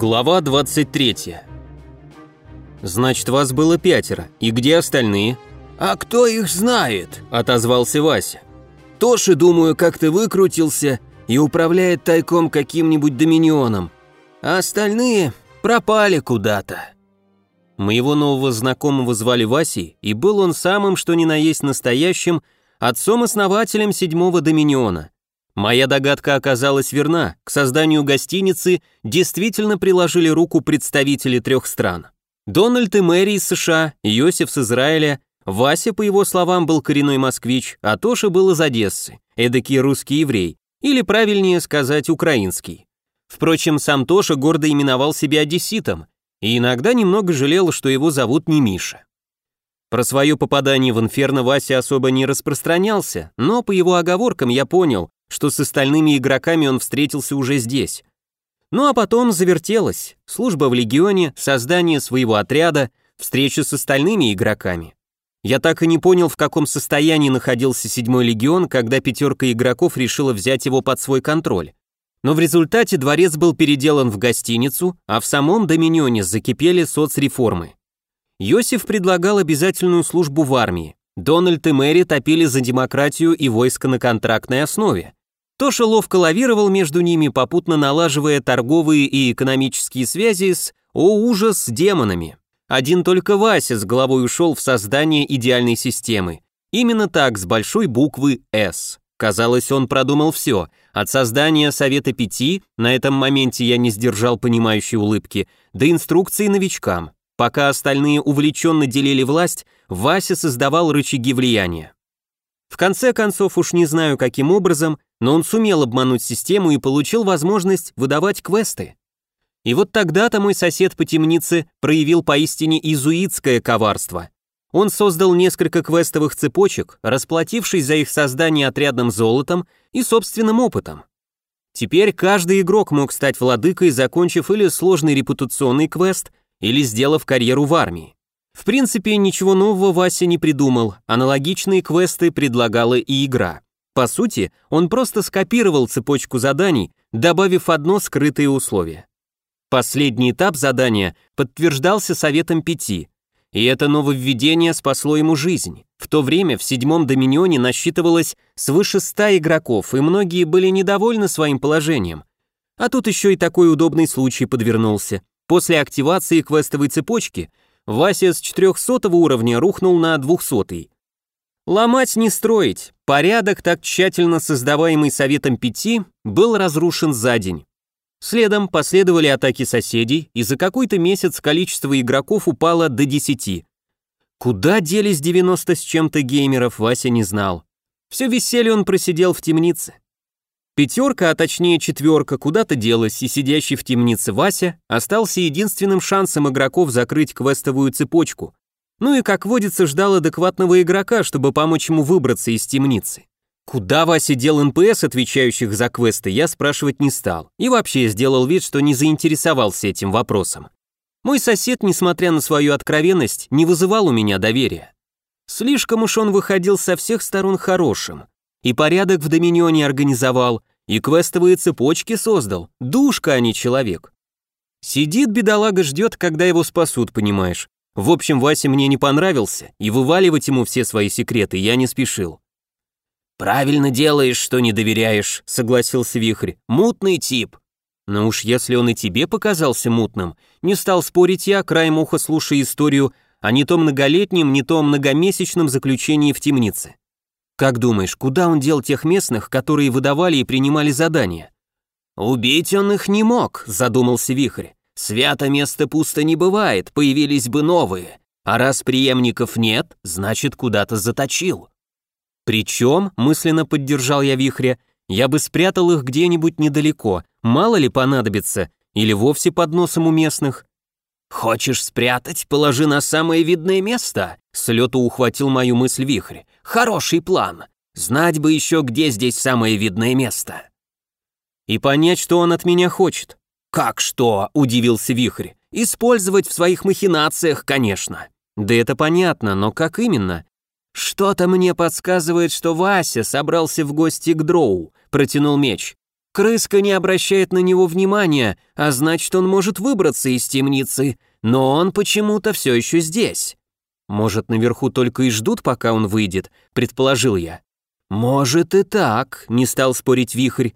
Глава 23. Значит, вас было пятеро. И где остальные? А кто их знает? Отозвался Вася. Тоши, думаю, как-то выкрутился и управляет тайком каким-нибудь доминионом. А остальные пропали куда-то. Моего нового знакомого звали Васей, и был он самым, что ни на есть настоящим, отцом-основателем седьмого доминиона. Моя догадка оказалась верна, к созданию гостиницы действительно приложили руку представители трех стран. Дональд и Мэри из США, Иосиф с Израиля, Вася, по его словам, был коренной москвич, а Тоша был из Одессы, эдакий русский еврей, или правильнее сказать, украинский. Впрочем, сам Тоша гордо именовал себя одесситом, и иногда немного жалел, что его зовут не Миша. Про свое попадание в инферно Вася особо не распространялся, но по его оговоркам я понял, что с остальными игроками он встретился уже здесь. Ну а потом завертелось. Служба в Легионе, создание своего отряда, встреча с остальными игроками. Я так и не понял, в каком состоянии находился седьмой легион, когда пятерка игроков решила взять его под свой контроль. Но в результате дворец был переделан в гостиницу, а в самом Доминионе закипели соцреформы. Йосиф предлагал обязательную службу в армии. Дональд и Мэри топили за демократию и войско на контрактной основе. Тоша ловко лавировал между ними, попутно налаживая торговые и экономические связи с, о ужас, демонами. Один только Вася с головой ушел в создание идеальной системы. Именно так, с большой буквы «С». Казалось, он продумал все. От создания Совета Пяти, на этом моменте я не сдержал понимающей улыбки, до инструкции новичкам. Пока остальные увлеченно делили власть, Вася создавал рычаги влияния. В конце концов, уж не знаю каким образом, но он сумел обмануть систему и получил возможность выдавать квесты. И вот тогда-то мой сосед по темнице проявил поистине изуитское коварство. Он создал несколько квестовых цепочек, расплатившись за их создание отрядным золотом и собственным опытом. Теперь каждый игрок мог стать владыкой, закончив или сложный репутационный квест, или сделав карьеру в армии. В принципе, ничего нового Вася не придумал, аналогичные квесты предлагала и игра. По сути, он просто скопировал цепочку заданий, добавив одно скрытое условие. Последний этап задания подтверждался советом пяти, и это нововведение спасло ему жизнь. В то время в седьмом доминионе насчитывалось свыше ста игроков, и многие были недовольны своим положением. А тут еще и такой удобный случай подвернулся. После активации квестовой цепочки Вася с 400 уровня рухнул на 200. Ломать не строить. Порядок, так тщательно создаваемый Советом Пяти, был разрушен за день. Следом последовали атаки соседей, и за какой-то месяц количество игроков упало до 10. Куда делись 90 с чем-то геймеров, Вася не знал. Все веселье он просидел в темнице. Пятерка, а точнее четверка, куда-то делась, и сидящий в темнице Вася остался единственным шансом игроков закрыть квестовую цепочку. Ну и, как водится, ждал адекватного игрока, чтобы помочь ему выбраться из темницы. Куда Вася дел НПС, отвечающих за квесты, я спрашивать не стал. И вообще сделал вид, что не заинтересовался этим вопросом. Мой сосед, несмотря на свою откровенность, не вызывал у меня доверия. Слишком уж он выходил со всех сторон хорошим. И порядок в Доминионе организовал, и квестовые цепочки создал. Душка, а не человек. Сидит бедолага, ждет, когда его спасут, понимаешь. В общем, Вася мне не понравился, и вываливать ему все свои секреты я не спешил. «Правильно делаешь, что не доверяешь», — согласился Вихрь. «Мутный тип». Но уж если он и тебе показался мутным, не стал спорить я, краем уха слушая историю о не то многолетнем, не то многомесячном заключении в темнице. Как думаешь, куда он дел тех местных, которые выдавали и принимали задания? Убить он их не мог, задумался Вихрь. Свято место пусто не бывает, появились бы новые. А раз преемников нет, значит, куда-то заточил. Причем, мысленно поддержал я вихря, я бы спрятал их где-нибудь недалеко, мало ли понадобится, или вовсе под носом у местных. «Хочешь спрятать? Положи на самое видное место!» С ухватил мою мысль вихрь. «Хороший план! Знать бы еще, где здесь самое видное место!» «И понять, что он от меня хочет. «Как что?» – удивился Вихрь. «Использовать в своих махинациях, конечно». «Да это понятно, но как именно?» «Что-то мне подсказывает, что Вася собрался в гости к Дроу», – протянул меч. Крыска не обращает на него внимания, а значит, он может выбраться из темницы, но он почему-то все еще здесь. Может, наверху только и ждут, пока он выйдет, предположил я. Может и так, не стал спорить вихрь.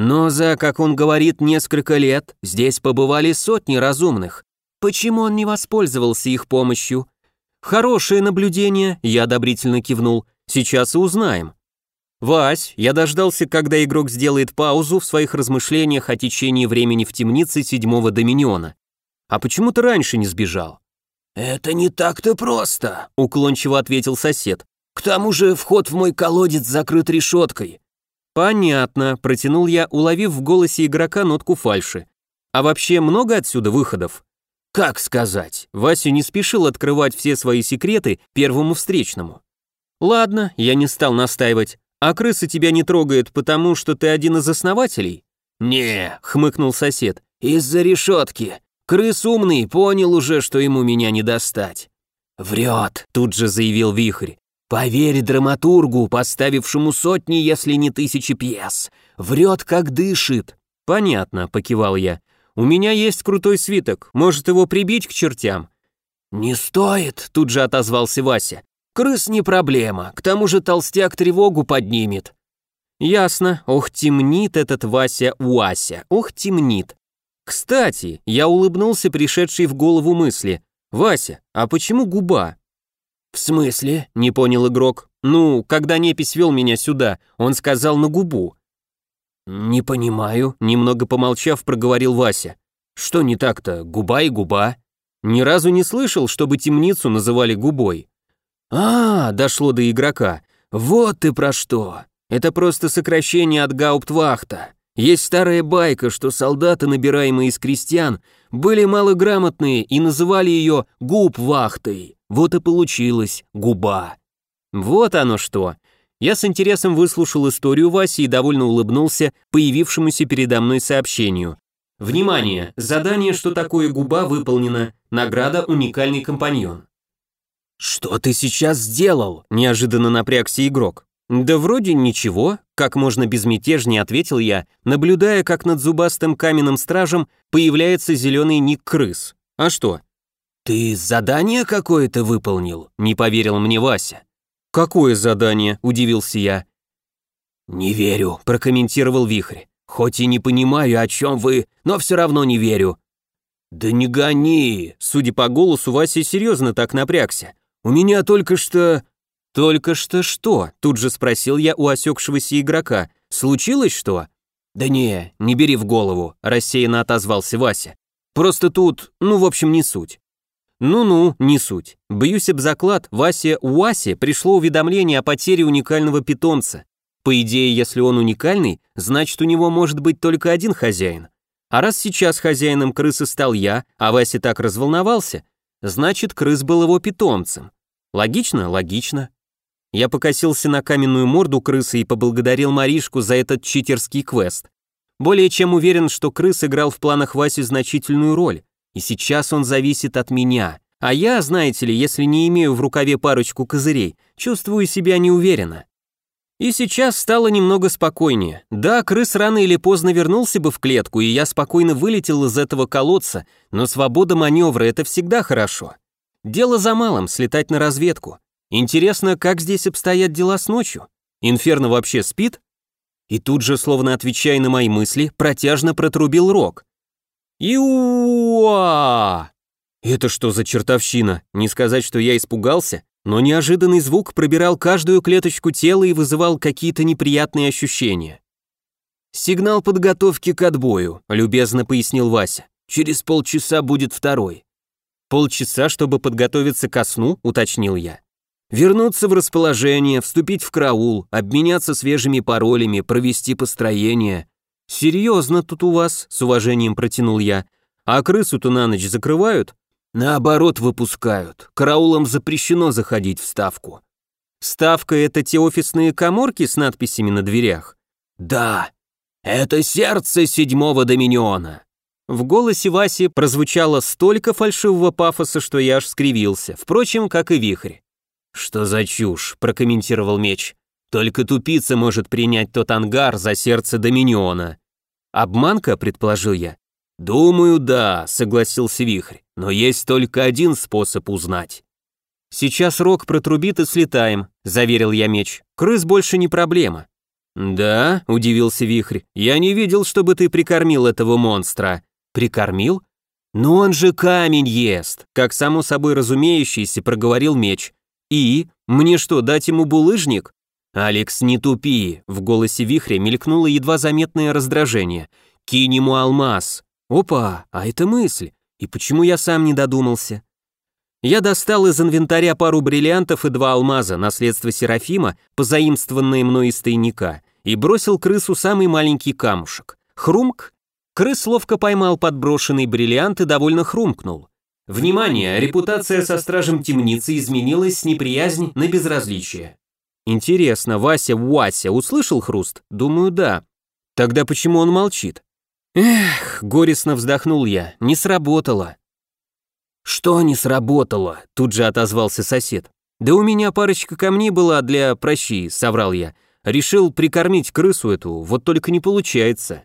Но за, как он говорит, несколько лет здесь побывали сотни разумных. Почему он не воспользовался их помощью? Хорошее наблюдение, я одобрительно кивнул. Сейчас и узнаем. «Вась, я дождался, когда игрок сделает паузу в своих размышлениях о течении времени в темнице седьмого Доминиона. А почему ты раньше не сбежал?» «Это не так-то просто», — уклончиво ответил сосед. «К тому же вход в мой колодец закрыт решеткой». «Понятно», — протянул я, уловив в голосе игрока нотку фальши. «А вообще много отсюда выходов?» «Как сказать?» Вася не спешил открывать все свои секреты первому встречному. «Ладно, я не стал настаивать. А крыса тебя не трогает, потому что ты один из основателей?» «Не», — хмыкнул сосед, — «из-за решетки. Крыс умный, понял уже, что ему меня не достать». «Врет», — тут же заявил Вихрь. «Поверь драматургу, поставившему сотни, если не тысячи пьес. Врет, как дышит». «Понятно», — покивал я. «У меня есть крутой свиток, может его прибить к чертям?» «Не стоит», — тут же отозвался Вася. Крыс не проблема, к тому же толстяк тревогу поднимет. Ясно, ох, темнит этот Вася Уася, ох, темнит. Кстати, я улыбнулся пришедшей в голову мысли. Вася, а почему губа? В смысле? Не понял игрок. Ну, когда Непись вел меня сюда, он сказал на губу. Не понимаю, немного помолчав, проговорил Вася. Что не так-то, губа и губа? Ни разу не слышал, чтобы темницу называли губой. «А, дошло до игрока. Вот ты про что. Это просто сокращение от гауптвахта. Есть старая байка, что солдаты, набираемые из крестьян, были малограмотные и называли ее губвахтой. Вот и получилось губа». Вот оно что. Я с интересом выслушал историю Васи и довольно улыбнулся появившемуся передо мной сообщению. Внимание! Задание «Что такое губа» выполнено. Награда «Уникальный компаньон». «Что ты сейчас сделал?» – неожиданно напрягся игрок. «Да вроде ничего», – как можно безмятежнее ответил я, наблюдая, как над зубастым каменным стражем появляется зеленый ник крыс. «А что?» «Ты задание какое-то выполнил?» – не поверил мне Вася. «Какое задание?» – удивился я. «Не верю», – прокомментировал Вихрь. «Хоть и не понимаю, о чем вы, но все равно не верю». «Да не гони!» Судя по голосу, Вася серьезно так напрягся. У меня только что...» «Только что что?» – тут же спросил я у осекшегося игрока. «Случилось что?» «Да не, не бери в голову», – рассеянно отозвался Вася. «Просто тут, ну, в общем, не суть». «Ну-ну, не суть. Бьюсь об заклад, Васе Уасе пришло уведомление о потере уникального питомца. По идее, если он уникальный, значит, у него может быть только один хозяин. А раз сейчас хозяином крысы стал я, а Вася так разволновался, Значит, крыс был его питомцем. Логично? Логично. Я покосился на каменную морду крысы и поблагодарил Маришку за этот читерский квест. Более чем уверен, что крыс играл в планах Васи значительную роль, и сейчас он зависит от меня. А я, знаете ли, если не имею в рукаве парочку козырей, чувствую себя неуверенно. И сейчас стало немного спокойнее. Да, крыс рано или поздно вернулся бы в клетку, и я спокойно вылетел из этого колодца, но свобода маневра — это всегда хорошо. Дело за малым — слетать на разведку. Интересно, как здесь обстоят дела с ночью? Инферно вообще спит? И тут же, словно отвечая на мои мысли, протяжно протрубил рог. Иуа! Это что за чертовщина? Не сказать, что я испугался, но неожиданный звук пробирал каждую клеточку тела и вызывал какие-то неприятные ощущения. «Сигнал подготовки к отбою», — любезно пояснил Вася. «Через полчаса будет второй». «Полчаса, чтобы подготовиться ко сну?» — уточнил я. «Вернуться в расположение, вступить в караул, обменяться свежими паролями, провести построение». «Серьезно тут у вас?» — с уважением протянул я. «А крысу-то на ночь закрывают?» Наоборот, выпускают. Караулам запрещено заходить в ставку. Ставка — это те офисные коморки с надписями на дверях? Да, это сердце седьмого доминиона. В голосе Васи прозвучало столько фальшивого пафоса, что я аж скривился, впрочем, как и вихрь. «Что за чушь?» – прокомментировал меч. «Только тупица может принять тот ангар за сердце Доминиона». Обманка, предположил я. Думаю, да, согласился Вихрь, но есть только один способ узнать. Сейчас рог протрубит и слетаем, заверил я меч. Крыс больше не проблема. Да, удивился Вихрь, я не видел, чтобы ты прикормил этого монстра. Прикормил? Но он же камень ест, как само собой разумеющийся проговорил меч. И? Мне что, дать ему булыжник? «Алекс, не тупи!» В голосе вихря мелькнуло едва заметное раздражение. «Кинь ему алмаз!» «Опа, а это мысль! И почему я сам не додумался?» Я достал из инвентаря пару бриллиантов и два алмаза, наследство Серафима, позаимствованные мной из тайника, и бросил крысу самый маленький камушек. Хрумк! Крыс ловко поймал подброшенный бриллиант и довольно хрумкнул. Внимание, репутация со стражем темницы изменилась с неприязнь на безразличие. Интересно, Вася Вася услышал хруст? Думаю, да. Тогда почему он молчит? Эх, горестно вздохнул я, не сработало. Что не сработало? Тут же отозвался сосед. Да у меня парочка камней была для прощи, соврал я. Решил прикормить крысу эту, вот только не получается.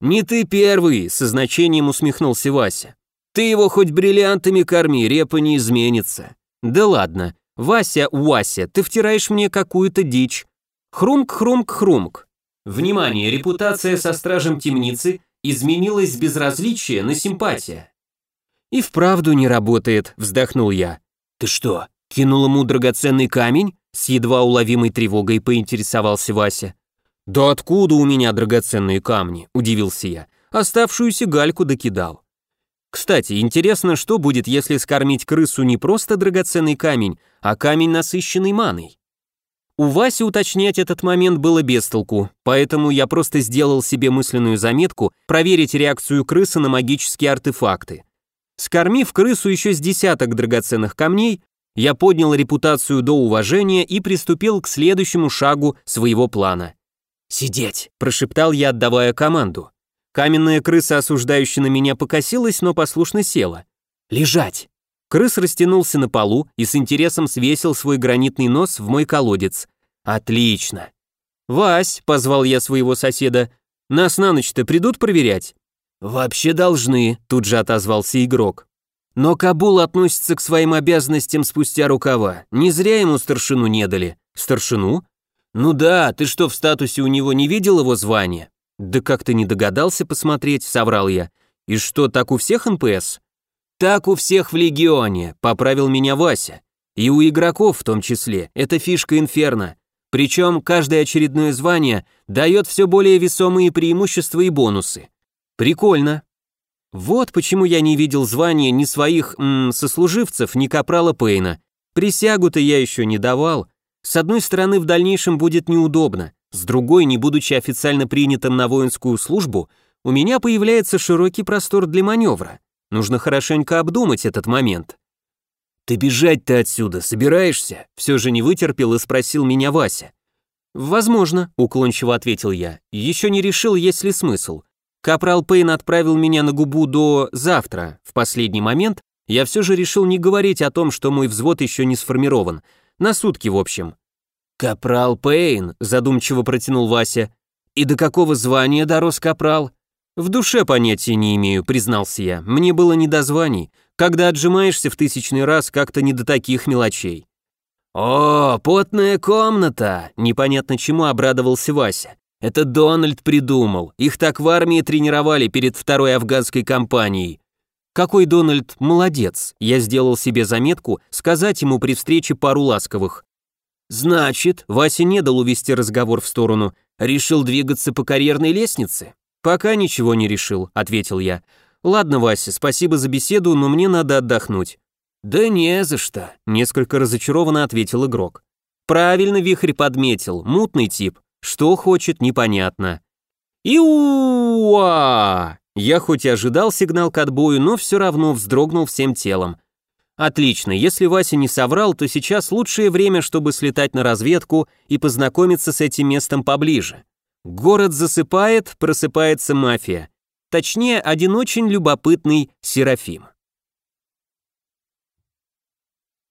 Не ты первый, со значением усмехнулся Вася. Ты его хоть бриллиантами корми, репа не изменится. Да ладно, «Вася, Вася, ты втираешь мне какую-то дичь. Хрумк-хрумк-хрумк. Внимание, репутация со стражем темницы изменилась с безразличия на симпатия». «И вправду не работает», — вздохнул я. «Ты что, кинул ему драгоценный камень?» С едва уловимой тревогой поинтересовался Вася. «Да откуда у меня драгоценные камни?» – удивился я. «Оставшуюся гальку докидал». Кстати, интересно, что будет, если скормить крысу не просто драгоценный камень, а камень, насыщенный маной. У Васи уточнять этот момент было без толку, поэтому я просто сделал себе мысленную заметку проверить реакцию крысы на магические артефакты. Скормив крысу еще с десяток драгоценных камней, я поднял репутацию до уважения и приступил к следующему шагу своего плана. «Сидеть!» – прошептал я, отдавая команду. Каменная крыса, осуждающая на меня, покосилась, но послушно села. «Лежать!» Крыс растянулся на полу и с интересом свесил свой гранитный нос в мой колодец. «Отлично!» «Вась», — позвал я своего соседа, — «нас на ночь-то придут проверять?» «Вообще должны», — тут же отозвался игрок. «Но Кабул относится к своим обязанностям спустя рукава. Не зря ему старшину не дали». «Старшину?» «Ну да, ты что, в статусе у него не видел его звания?» «Да как ты не догадался посмотреть?» — соврал я. «И что, так у всех НПС?» «Так у всех в Легионе», — поправил меня Вася. «И у игроков в том числе. Это фишка Инферно. Причем каждое очередное звание дает все более весомые преимущества и бонусы. Прикольно. Вот почему я не видел звания ни своих м, сослуживцев, ни капрала Пейна. Присягу-то я еще не давал. С одной стороны, в дальнейшем будет неудобно. С другой, не будучи официально принятым на воинскую службу, у меня появляется широкий простор для маневра. Нужно хорошенько обдумать этот момент. «Ты бежать-то отсюда собираешься?» Все же не вытерпел и спросил меня Вася. «Возможно», — уклончиво ответил я. «Еще не решил, есть ли смысл. Капрал Пейн отправил меня на губу до завтра. В последний момент я все же решил не говорить о том, что мой взвод еще не сформирован. На сутки, в общем. «Капрал Пейн», — задумчиво протянул Вася. «И до какого звания дорос капрал?» «В душе понятия не имею», — признался я. «Мне было не до званий. Когда отжимаешься в тысячный раз, как-то не до таких мелочей». «О, потная комната!» — непонятно чему обрадовался Вася. «Это Дональд придумал. Их так в армии тренировали перед второй афганской кампанией». «Какой Дональд молодец!» Я сделал себе заметку сказать ему при встрече пару ласковых. «Значит, Вася не дал увести разговор в сторону, решил двигаться по карьерной лестнице?» «Пока ничего не решил», — ответил я. «Ладно, Вася, спасибо за беседу, но мне надо отдохнуть». «Да не за что», — несколько разочарованно ответил игрок. «Правильно Вихрь подметил, мутный тип. Что хочет, непонятно». «Иуа!» Я хоть и ожидал сигнал к отбою, но все равно вздрогнул всем телом. Отлично, если Вася не соврал, то сейчас лучшее время, чтобы слетать на разведку и познакомиться с этим местом поближе. Город засыпает, просыпается мафия. Точнее, один очень любопытный Серафим.